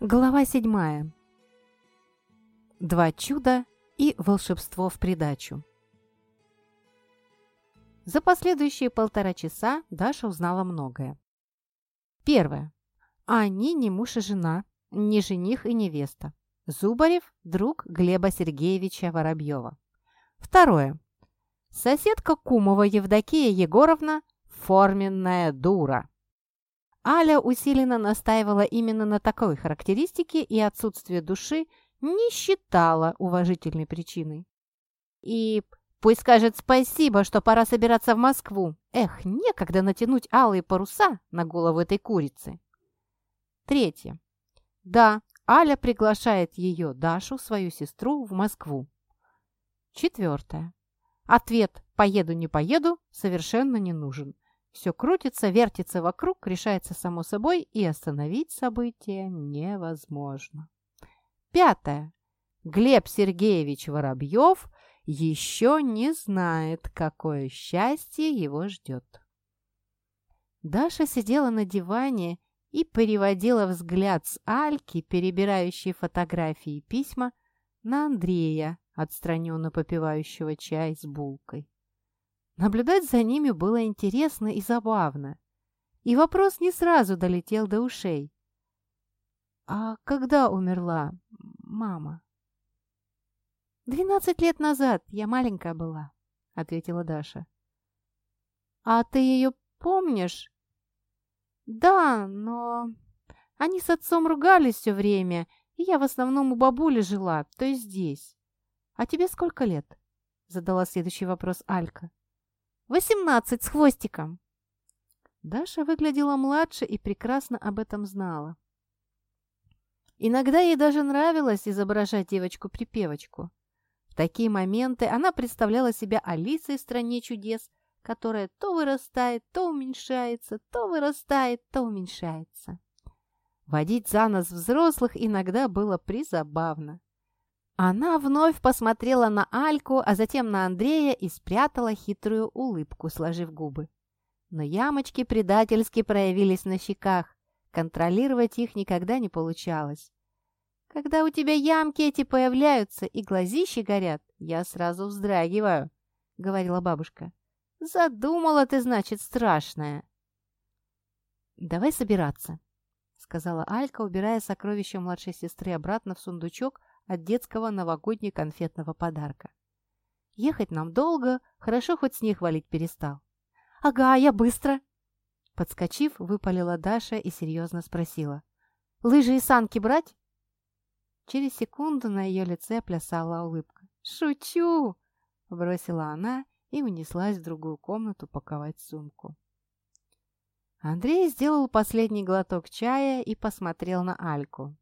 Глава седьмая. Два чуда и волшебство в придачу. За последующие полтора часа Даша узнала многое. Первое. Они не муж и жена, не жених и невеста. Зубарев – друг Глеба Сергеевича Воробьева. Второе. Соседка Кумова Евдокия Егоровна – форменная дура. Аля усиленно настаивала именно на такой характеристике и отсутствие души не считала уважительной причиной. И пусть скажет спасибо, что пора собираться в Москву. Эх, некогда натянуть алые паруса на голову этой курицы. Третье. Да, Аля приглашает ее, Дашу, свою сестру, в Москву. Четвертое. Ответ «поеду, не поеду» совершенно не нужен. Все крутится, вертится вокруг, решается само собой, и остановить событие невозможно. Пятое. Глеб Сергеевич Воробьев еще не знает, какое счастье его ждет. Даша сидела на диване и переводила взгляд с Альки, перебирающей фотографии и письма, на Андрея, отстраненно попивающего чай с булкой. Наблюдать за ними было интересно и забавно. И вопрос не сразу долетел до ушей. «А когда умерла мама?» «Двенадцать лет назад, я маленькая была», — ответила Даша. «А ты ее помнишь?» «Да, но...» Они с отцом ругались все время, и я в основном у бабули жила, то есть здесь. «А тебе сколько лет?» — задала следующий вопрос Алька. Восемнадцать с хвостиком!» Даша выглядела младше и прекрасно об этом знала. Иногда ей даже нравилось изображать девочку-припевочку. В такие моменты она представляла себя Алисой в «Стране чудес», которая то вырастает, то уменьшается, то вырастает, то уменьшается. Водить за нос взрослых иногда было призабавно. Она вновь посмотрела на Альку, а затем на Андрея и спрятала хитрую улыбку, сложив губы. Но ямочки предательски проявились на щеках. Контролировать их никогда не получалось. Когда у тебя ямки эти появляются и глазищи горят, я сразу вздрагиваю, — говорила бабушка. Задумала ты, значит, страшная. Давай собираться, — сказала Алька, убирая сокровища младшей сестры обратно в сундучок, от детского новогоднего-конфетного подарка. Ехать нам долго, хорошо хоть снег валить перестал. «Ага, я быстро!» Подскочив, выпалила Даша и серьезно спросила. «Лыжи и санки брать?» Через секунду на ее лице плясала улыбка. «Шучу!» – бросила она и унеслась в другую комнату паковать сумку. Андрей сделал последний глоток чая и посмотрел на Альку.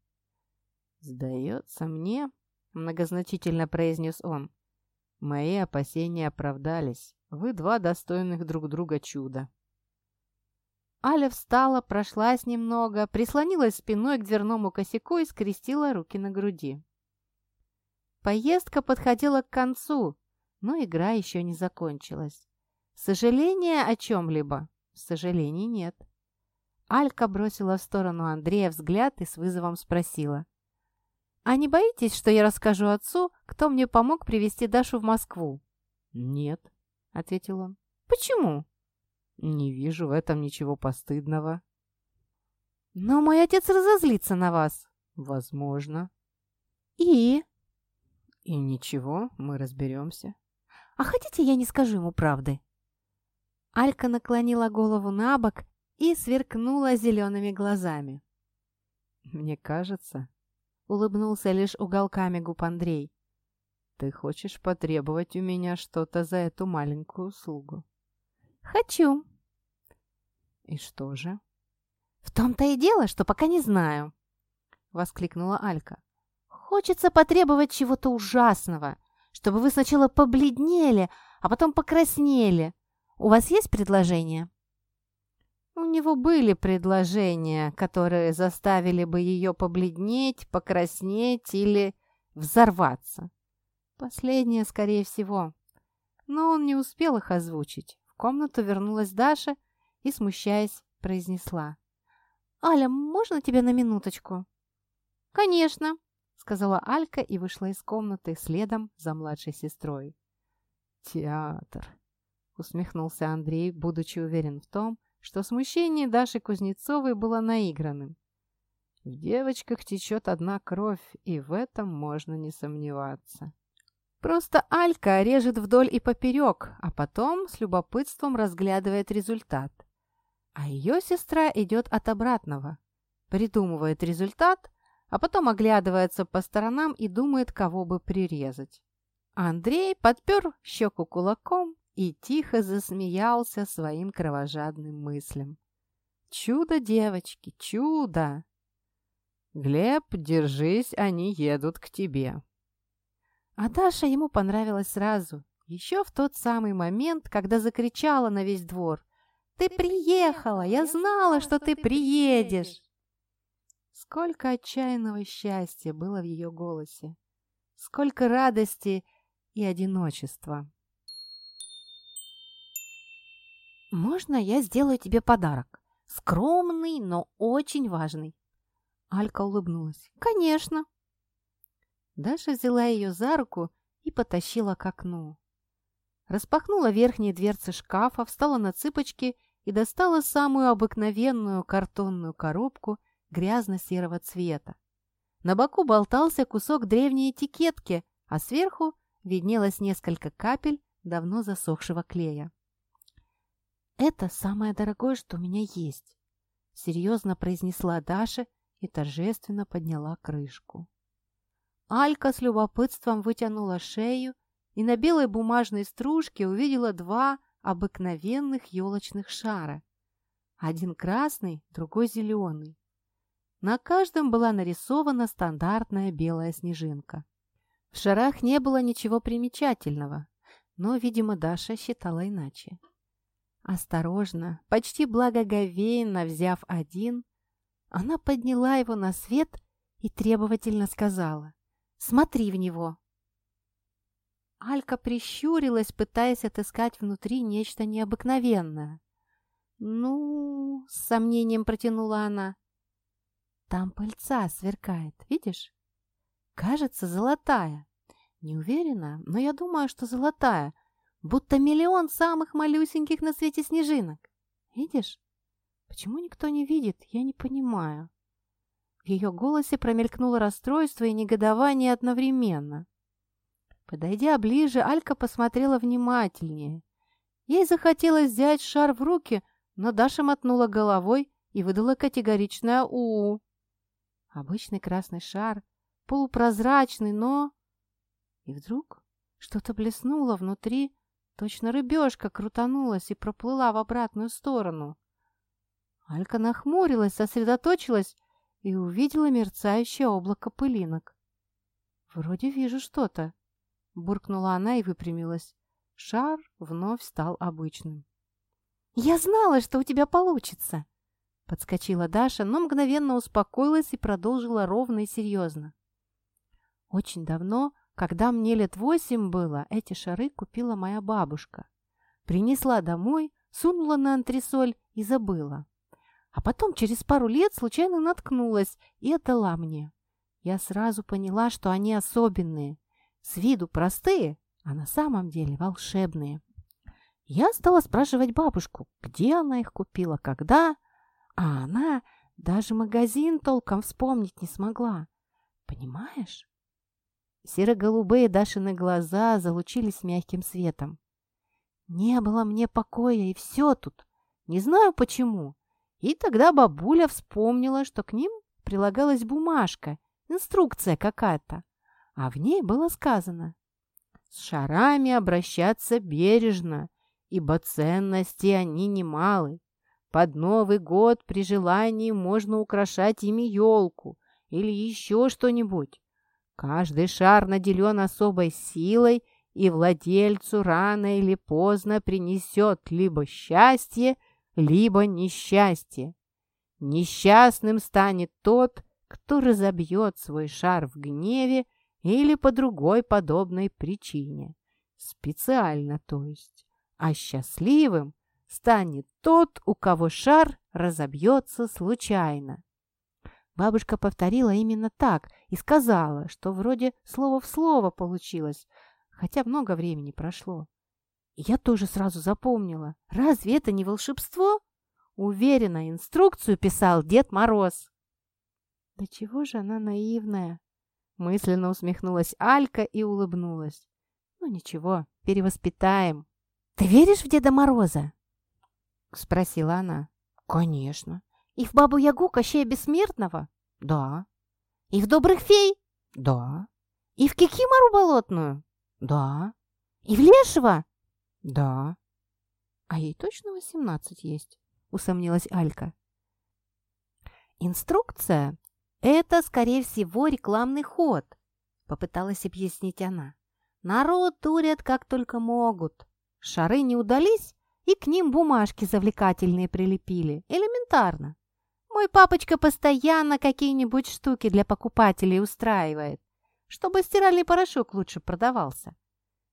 «Сдается мне», — многозначительно произнес он, — «мои опасения оправдались. Вы два достойных друг друга чуда». Аля встала, прошлась немного, прислонилась спиной к дверному косяку и скрестила руки на груди. Поездка подходила к концу, но игра еще не закончилась. Сожаления о чем-либо? Сожалений нет. Алька бросила в сторону Андрея взгляд и с вызовом спросила. «А не боитесь, что я расскажу отцу, кто мне помог привезти Дашу в Москву?» «Нет», — ответил он. «Почему?» «Не вижу в этом ничего постыдного». «Но мой отец разозлится на вас». «Возможно». «И?» «И ничего, мы разберемся». «А хотите, я не скажу ему правды?» Алька наклонила голову на бок и сверкнула зелеными глазами. «Мне кажется, улыбнулся лишь уголками губ Андрей. «Ты хочешь потребовать у меня что-то за эту маленькую услугу?» «Хочу». «И что же?» «В том-то и дело, что пока не знаю», — воскликнула Алька. «Хочется потребовать чего-то ужасного, чтобы вы сначала побледнели, а потом покраснели. У вас есть предложение?» У него были предложения, которые заставили бы ее побледнеть, покраснеть или взорваться. Последнее, скорее всего. Но он не успел их озвучить. В комнату вернулась Даша и, смущаясь, произнесла. «Аля, можно тебя на минуточку?» «Конечно», — сказала Алька и вышла из комнаты следом за младшей сестрой. «Театр», — усмехнулся Андрей, будучи уверен в том, что смущение Даши Кузнецовой было наигранным. В девочках течет одна кровь, и в этом можно не сомневаться. Просто Алька режет вдоль и поперек, а потом с любопытством разглядывает результат. А ее сестра идет от обратного. Придумывает результат, а потом оглядывается по сторонам и думает, кого бы прирезать. Андрей подпер щеку кулаком и тихо засмеялся своим кровожадным мыслям. «Чудо, девочки, чудо!» «Глеб, держись, они едут к тебе!» А Даша ему понравилась сразу, еще в тот самый момент, когда закричала на весь двор. «Ты приехала! Я знала, что ты приедешь!» Сколько отчаянного счастья было в ее голосе! Сколько радости и одиночества! «Можно я сделаю тебе подарок? Скромный, но очень важный!» Алька улыбнулась. «Конечно!» Даша взяла ее за руку и потащила к окну. Распахнула верхние дверцы шкафа, встала на цыпочки и достала самую обыкновенную картонную коробку грязно-серого цвета. На боку болтался кусок древней этикетки, а сверху виднелось несколько капель давно засохшего клея. «Это самое дорогое, что у меня есть», — серьезно произнесла Даша и торжественно подняла крышку. Алька с любопытством вытянула шею и на белой бумажной стружке увидела два обыкновенных елочных шара. Один красный, другой зеленый. На каждом была нарисована стандартная белая снежинка. В шарах не было ничего примечательного, но, видимо, Даша считала иначе. Осторожно, почти благоговейно взяв один, она подняла его на свет и требовательно сказала Смотри в него!» Алька прищурилась, пытаясь отыскать внутри нечто необыкновенное. «Ну...» — с сомнением протянула она. «Там пыльца сверкает, видишь? Кажется, золотая. Не уверена, но я думаю, что золотая. Будто миллион самых малюсеньких на свете снежинок. Видишь? Почему никто не видит, я не понимаю». В ее голосе промелькнуло расстройство и негодование одновременно. Подойдя ближе, Алька посмотрела внимательнее. Ей захотелось взять шар в руки, но Даша мотнула головой и выдала категоричное «у». Обычный красный шар, полупрозрачный, но... И вдруг что-то блеснуло внутри, точно рыбешка крутанулась и проплыла в обратную сторону. Алька нахмурилась, сосредоточилась и увидела мерцающее облако пылинок. «Вроде вижу что-то», — буркнула она и выпрямилась. Шар вновь стал обычным. «Я знала, что у тебя получится!» Подскочила Даша, но мгновенно успокоилась и продолжила ровно и серьезно. «Очень давно, когда мне лет восемь было, эти шары купила моя бабушка. Принесла домой, сунула на антресоль и забыла. А потом через пару лет случайно наткнулась и отдала мне. Я сразу поняла, что они особенные. С виду простые, а на самом деле волшебные. Я стала спрашивать бабушку, где она их купила, когда, а она даже магазин толком вспомнить не смогла. Понимаешь? Серо-голубые Дашины глаза залучились мягким светом. Не было мне покоя, и все тут. Не знаю почему. И тогда бабуля вспомнила, что к ним прилагалась бумажка, инструкция какая-то, а в ней было сказано «С шарами обращаться бережно, ибо ценности они немалы. Под Новый год при желании можно украшать ими елку или еще что-нибудь. Каждый шар наделен особой силой и владельцу рано или поздно принесет либо счастье, либо несчастье. Несчастным станет тот, кто разобьет свой шар в гневе или по другой подобной причине. Специально, то есть. А счастливым станет тот, у кого шар разобьется случайно. Бабушка повторила именно так и сказала, что вроде слово в слово получилось, хотя много времени прошло. И я тоже сразу запомнила. Разве это не волшебство? Уверена, инструкцию писал Дед Мороз. Да чего же она наивная? Мысленно усмехнулась Алька и улыбнулась. Ну ничего, перевоспитаем. Ты веришь в Деда Мороза? Спросила она. Конечно. И в Бабу-Ягу Кощея Бессмертного? Да. И в Добрых Фей? Да. И в Кикимору Болотную? Да. И в Лешего? Да. А ей точно восемнадцать есть? Усомнилась Алька. Инструкция — это, скорее всего, рекламный ход, попыталась объяснить она. Народ турят как только могут. Шары не удались, и к ним бумажки завлекательные прилепили. Элементарно. Мой папочка постоянно какие-нибудь штуки для покупателей устраивает, чтобы стиральный порошок лучше продавался.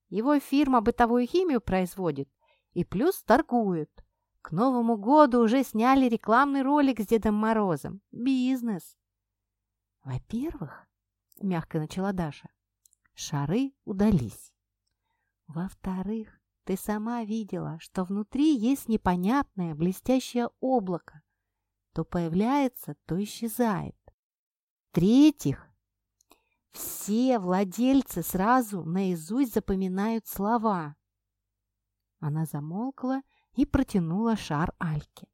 Его фирма бытовую химию производит и плюс торгует. К Новому году уже сняли рекламный ролик с Дедом Морозом. Бизнес. Во-первых, мягко начала Даша, шары удались. Во-вторых, ты сама видела, что внутри есть непонятное блестящее облако, то появляется, то исчезает. В-третьих, все владельцы сразу наизусть запоминают слова. Она замолкла и протянула шар Альке.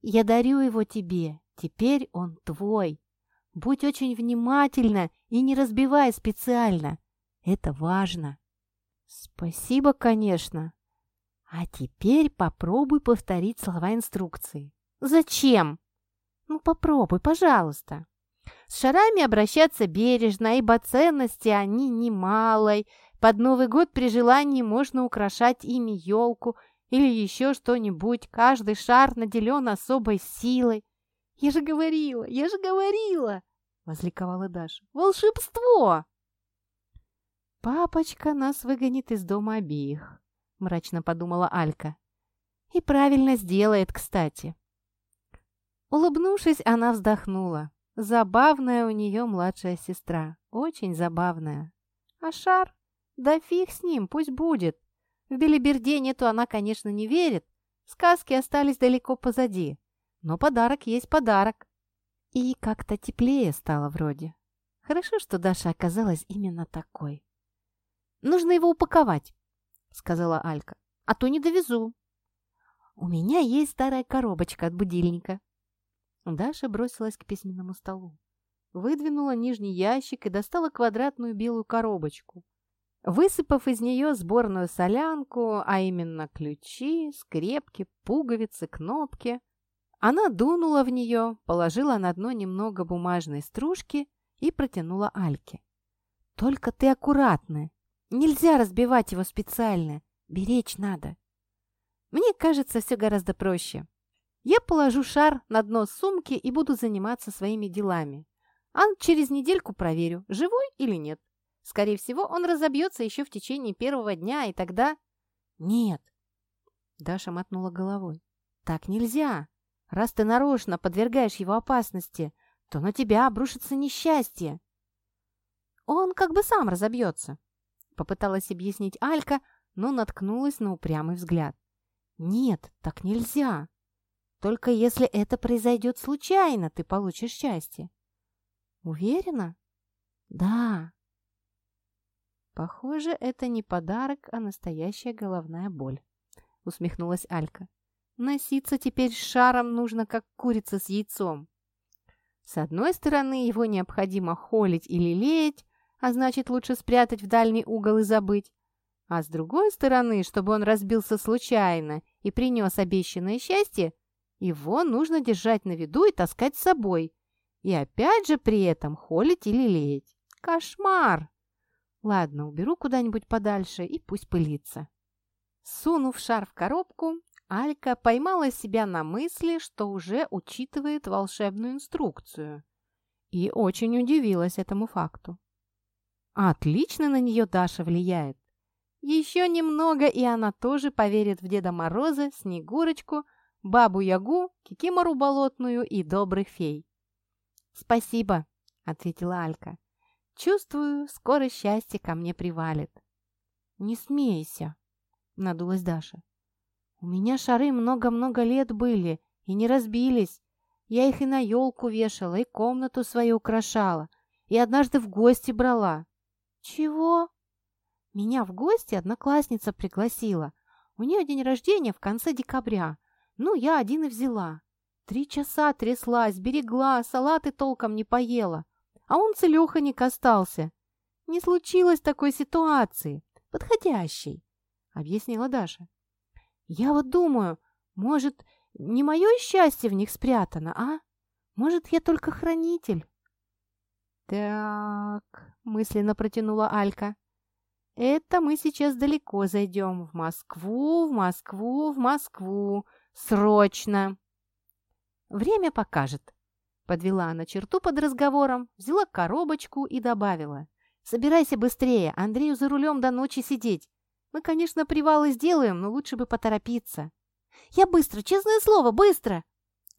«Я дарю его тебе, теперь он твой. Будь очень внимательна и не разбивай специально. Это важно». «Спасибо, конечно. А теперь попробуй повторить слова инструкции». «Зачем?» Ну, попробуй, пожалуйста. С шарами обращаться бережно, ибо ценности они немалой. Под Новый год при желании можно украшать ими елку или еще что-нибудь. Каждый шар наделен особой силой. «Я же говорила, я же говорила!» — возликовала Даша. «Волшебство!» «Папочка нас выгонит из дома обеих», — мрачно подумала Алька. «И правильно сделает, кстати. Улыбнувшись, она вздохнула. Забавная у нее младшая сестра. Очень забавная. А шар? Да фиг с ним, пусть будет. В Белиберденету она, конечно, не верит. Сказки остались далеко позади. Но подарок есть подарок. И как-то теплее стало вроде. Хорошо, что Даша оказалась именно такой. «Нужно его упаковать», — сказала Алька. «А то не довезу». «У меня есть старая коробочка от будильника», Даша бросилась к письменному столу. Выдвинула нижний ящик и достала квадратную белую коробочку. Высыпав из нее сборную солянку, а именно ключи, скрепки, пуговицы, кнопки, она дунула в нее, положила на дно немного бумажной стружки и протянула Альке. «Только ты аккуратная. Нельзя разбивать его специально. Беречь надо. Мне кажется, все гораздо проще. Я положу шар на дно сумки и буду заниматься своими делами. А через недельку проверю, живой или нет. Скорее всего, он разобьется еще в течение первого дня, и тогда... Нет. Даша мотнула головой. Так нельзя. Раз ты нарочно подвергаешь его опасности, то на тебя обрушится несчастье. Он как бы сам разобьется. Попыталась объяснить Алька, но наткнулась на упрямый взгляд. Нет, так нельзя. Только если это произойдет случайно, ты получишь счастье. Уверена? Да. Похоже, это не подарок, а настоящая головная боль. Усмехнулась Алька. Носиться теперь с шаром нужно, как курица с яйцом. С одной стороны, его необходимо холить или лелеять, а значит, лучше спрятать в дальний угол и забыть. А с другой стороны, чтобы он разбился случайно и принес обещанное счастье, его нужно держать на виду и таскать с собой. И опять же при этом холить или леять. Кошмар! Ладно, уберу куда-нибудь подальше и пусть пылится. Сунув шар в коробку, Алька поймала себя на мысли, что уже учитывает волшебную инструкцию. И очень удивилась этому факту. Отлично на нее Даша влияет. Еще немного, и она тоже поверит в Деда Мороза, Снегурочку, Бабу-Ягу, Кикимору болотную и добрых фей. «Спасибо», — ответила Алька. «Чувствую, скоро счастье ко мне привалит». «Не смейся», — надулась Даша. «У меня шары много-много лет были и не разбились. Я их и на елку вешала, и комнату свою украшала, и однажды в гости брала». «Чего?» «Меня в гости одноклассница пригласила. У нее день рождения в конце декабря. Ну, я один и взяла. Три часа тряслась, берегла, салаты толком не поела. А он целеханик остался. Не случилось такой ситуации, подходящей, объяснила Даша. Я вот думаю, может, не мое счастье в них спрятано, а? Может, я только хранитель? Так, мысленно протянула Алька. Это мы сейчас далеко зайдем. В Москву, в Москву, в Москву. Срочно! Время покажет. Подвела она черту под разговором, взяла коробочку и добавила. «Собирайся быстрее, Андрею за рулем до ночи сидеть. Мы, конечно, привалы сделаем, но лучше бы поторопиться». «Я быстро, честное слово, быстро!»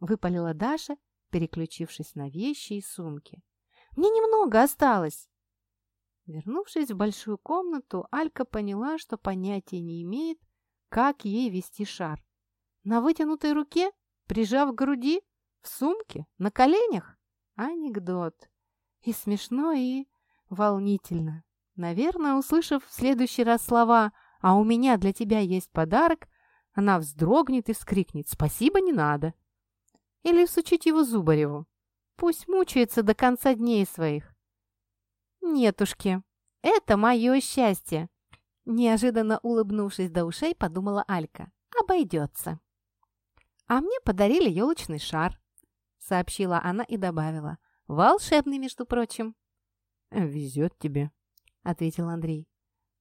Выпалила Даша, переключившись на вещи и сумки. «Мне немного осталось!» Вернувшись в большую комнату, Алька поняла, что понятия не имеет, как ей вести шар. На вытянутой руке Прижав к груди? В сумке? На коленях? Анекдот. И смешно, и волнительно. Наверное, услышав в следующий раз слова «А у меня для тебя есть подарок», она вздрогнет и вскрикнет «Спасибо, не надо». Или всучить его Зубареву. Пусть мучается до конца дней своих. «Нетушки, это мое счастье!» Неожиданно улыбнувшись до ушей, подумала Алька. «Обойдется». «А мне подарили елочный шар», — сообщила она и добавила. «Волшебный, между прочим». «Везет тебе», — ответил Андрей.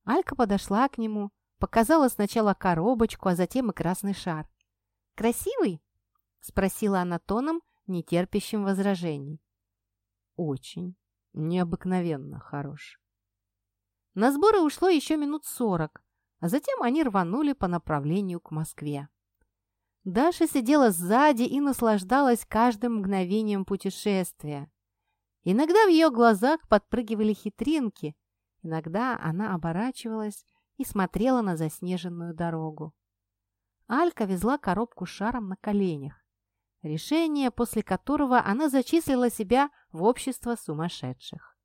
Алька подошла к нему, показала сначала коробочку, а затем и красный шар. «Красивый?» — спросила она тоном, нетерпящим возражений. «Очень. Необыкновенно хорош». На сборы ушло еще минут сорок, а затем они рванули по направлению к Москве. Даша сидела сзади и наслаждалась каждым мгновением путешествия. Иногда в ее глазах подпрыгивали хитринки, иногда она оборачивалась и смотрела на заснеженную дорогу. Алька везла коробку шаром на коленях. Решение, после которого она зачислила себя в общество сумасшедших.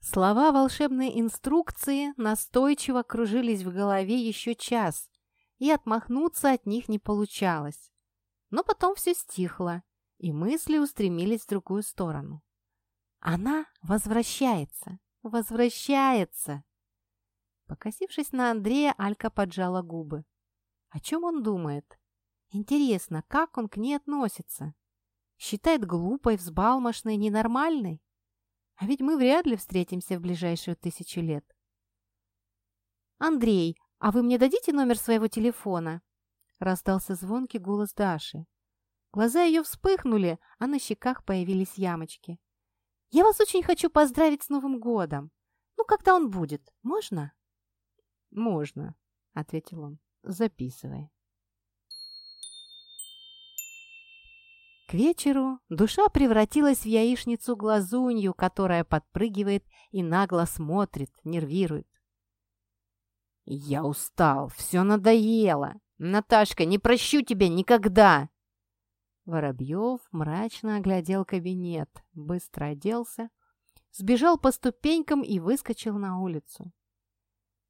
Слова волшебной инструкции настойчиво кружились в голове еще час, и отмахнуться от них не получалось. Но потом все стихло, и мысли устремились в другую сторону. Она возвращается, возвращается. Покосившись на Андрея, Алька поджала губы. О чем он думает? Интересно, как он к ней относится? Считает глупой, взбалмошной, ненормальной? А ведь мы вряд ли встретимся в ближайшую тысячу лет. «Андрей, «А вы мне дадите номер своего телефона?» Раздался звонкий голос Даши. Глаза ее вспыхнули, а на щеках появились ямочки. «Я вас очень хочу поздравить с Новым годом. Ну, когда он будет, можно?» «Можно», — ответил он. «Записывай». К вечеру душа превратилась в яичницу-глазунью, которая подпрыгивает и нагло смотрит, нервирует. «Я устал, все надоело. Наташка, не прощу тебя никогда!» Воробьев мрачно оглядел кабинет, быстро оделся, сбежал по ступенькам и выскочил на улицу.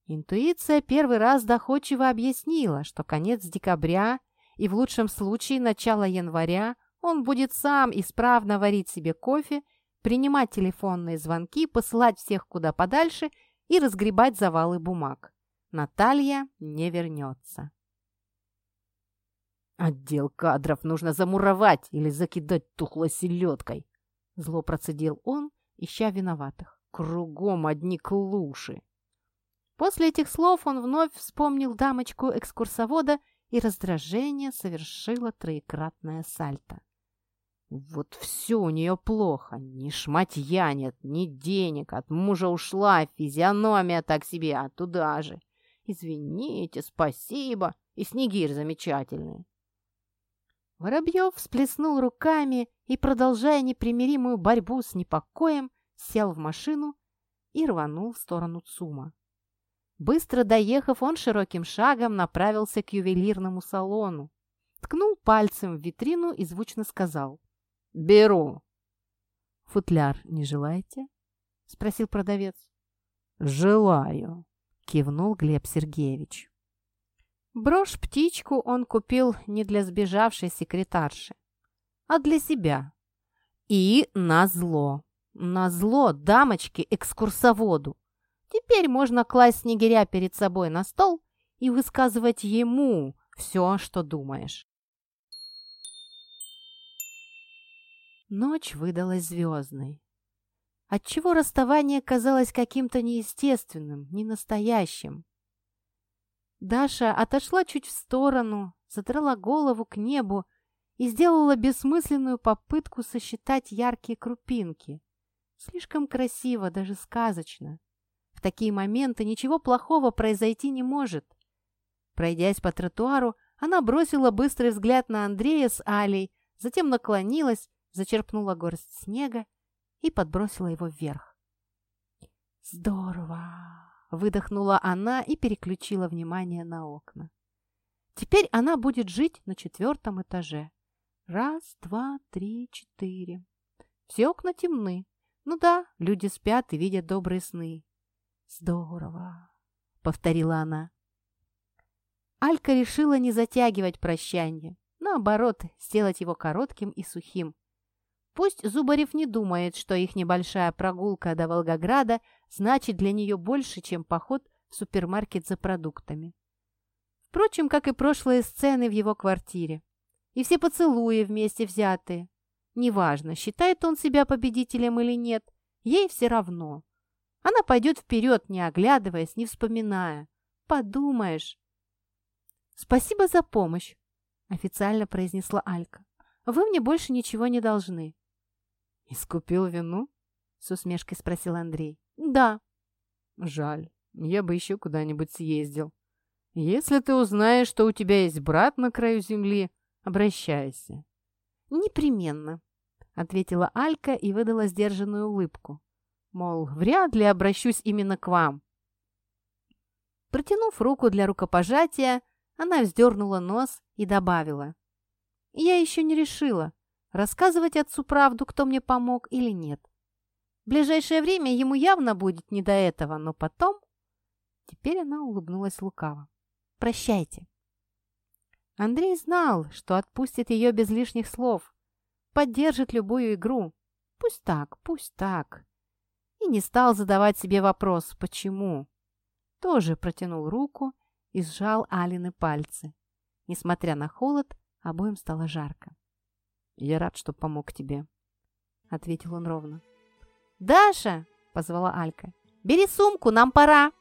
Интуиция первый раз доходчиво объяснила, что конец декабря и в лучшем случае начало января он будет сам исправно варить себе кофе, принимать телефонные звонки, посылать всех куда подальше и разгребать завалы бумаг. Наталья не вернется. «Отдел кадров нужно замуровать или закидать тухлой селедкой!» Зло процедил он, ища виноватых. «Кругом одни клуши!» После этих слов он вновь вспомнил дамочку-экскурсовода, и раздражение совершило троекратное сальто. Вот все у нее плохо. Ни шматья нет, ни денег. От мужа ушла, физиономия так себе, а туда же. Извините, спасибо. И снегирь замечательный. Воробьев всплеснул руками и продолжая непримиримую борьбу с непокоем, сел в машину и рванул в сторону ЦУМа. Быстро доехав, он широким шагом направился к ювелирному салону, ткнул пальцем в витрину и звучно сказал «Беру». «Футляр не желаете?» — спросил продавец. «Желаю», — кивнул Глеб Сергеевич. Брошь-птичку он купил не для сбежавшей секретарши, а для себя. И назло. Назло дамочке-экскурсоводу. Теперь можно класть снегиря перед собой на стол и высказывать ему все, что думаешь. Ночь выдалась звездной. Отчего расставание казалось каким-то неестественным, ненастоящим. Даша отошла чуть в сторону, задрала голову к небу и сделала бессмысленную попытку сосчитать яркие крупинки. Слишком красиво, даже сказочно. В такие моменты ничего плохого произойти не может. Пройдясь по тротуару, она бросила быстрый взгляд на Андрея с Алей, затем наклонилась, зачерпнула горсть снега и подбросила его вверх. «Здорово!» Выдохнула она и переключила внимание на окна. Теперь она будет жить на четвертом этаже. Раз, два, три, четыре. Все окна темны. Ну да, люди спят и видят добрые сны. Здорово, повторила она. Алька решила не затягивать прощание. Наоборот, сделать его коротким и сухим. Пусть Зубарев не думает, что их небольшая прогулка до Волгограда значит для нее больше, чем поход в супермаркет за продуктами. Впрочем, как и прошлые сцены в его квартире. И все поцелуи вместе взятые. Неважно, считает он себя победителем или нет, ей все равно. Она пойдет вперед, не оглядываясь, не вспоминая. Подумаешь. «Спасибо за помощь», — официально произнесла Алька. «Вы мне больше ничего не должны». «Искупил вину?» — с усмешкой спросил Андрей. «Да». «Жаль. Я бы еще куда-нибудь съездил. Если ты узнаешь, что у тебя есть брат на краю земли, обращайся». «Непременно», — ответила Алька и выдала сдержанную улыбку. Мол, вряд ли обращусь именно к вам. Протянув руку для рукопожатия, она вздернула нос и добавила. «Я еще не решила, рассказывать отцу правду, кто мне помог или нет. В ближайшее время ему явно будет не до этого, но потом... Теперь она улыбнулась лукаво. «Прощайте». Андрей знал, что отпустит ее без лишних слов, поддержит любую игру. Пусть так, пусть так. И не стал задавать себе вопрос «почему?». Тоже протянул руку и сжал Алины пальцы. Несмотря на холод, обоим стало жарко. «Я рад, что помог тебе», — ответил он ровно. «Даша!» — позвала Алька. «Бери сумку, нам пора!»